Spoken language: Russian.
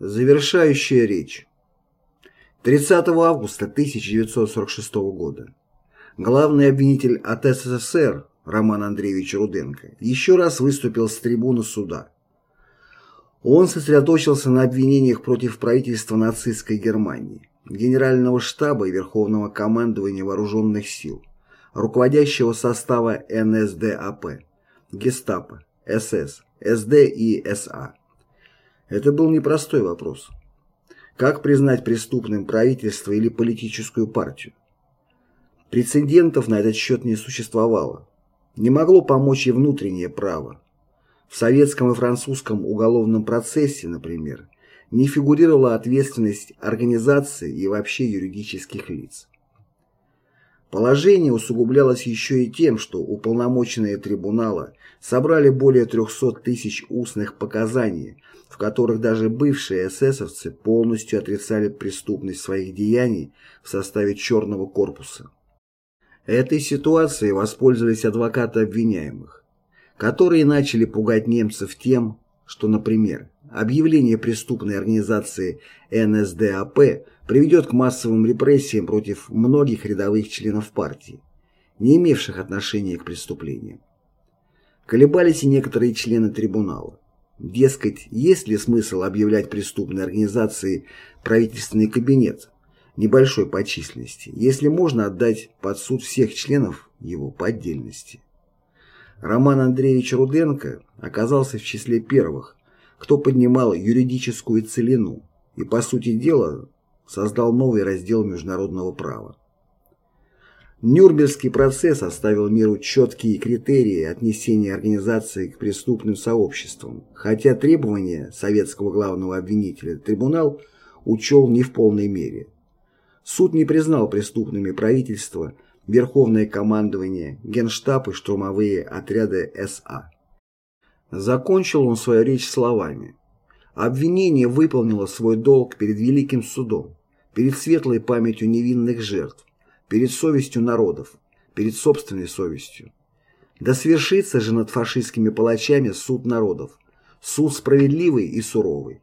Завершающая речь. 30 августа 1946 года. Главный обвинитель от СССР Роман Андреевич Руденко еще раз выступил с трибуны суда. Он сосредоточился на обвинениях против правительства нацистской Германии, Генерального штаба и Верховного командования Вооруженных сил, руководящего состава НСДАП, Гестапо, СС, СД и СА. Это был непростой вопрос. Как признать преступным правительство или политическую партию? Прецедентов на этот счет не существовало. Не могло помочь и внутреннее право. В советском и французском уголовном процессе, например, не фигурировала ответственность организации и вообще юридических лиц. Положение усугублялось еще и тем, что уполномоченные трибунала собрали более 300 тысяч устных показаний, в которых даже бывшие эсэсовцы полностью отрицали преступность своих деяний в составе черного корпуса. Этой ситуацией воспользовались адвокаты обвиняемых, которые начали пугать немцев тем, что, например, объявление преступной организации НСДАП приведет к массовым репрессиям против многих рядовых членов партии, не имевших отношения к преступлениям. Колебались и некоторые члены трибунала. Дескать, есть ли смысл объявлять преступной организации правительственный кабинет, небольшой по численности, если можно отдать под суд всех членов его по отдельности. Роман Андреевич Руденко оказался в числе первых, кто поднимал юридическую целину и, по сути дела, создал новый раздел международного права. Нюрнбергский процесс оставил миру четкие критерии отнесения организации к преступным сообществам, хотя требования советского главного обвинителя трибунал учел не в полной мере. Суд не признал преступными правительства, Верховное командование, Генштаб и штурмовые отряды СА. Закончил он свою речь словами. Обвинение выполнило свой долг перед Великим судом, перед светлой памятью невинных жертв, перед совестью народов, перед собственной совестью. Да свершится же над фашистскими палачами суд народов, суд справедливый и суровый.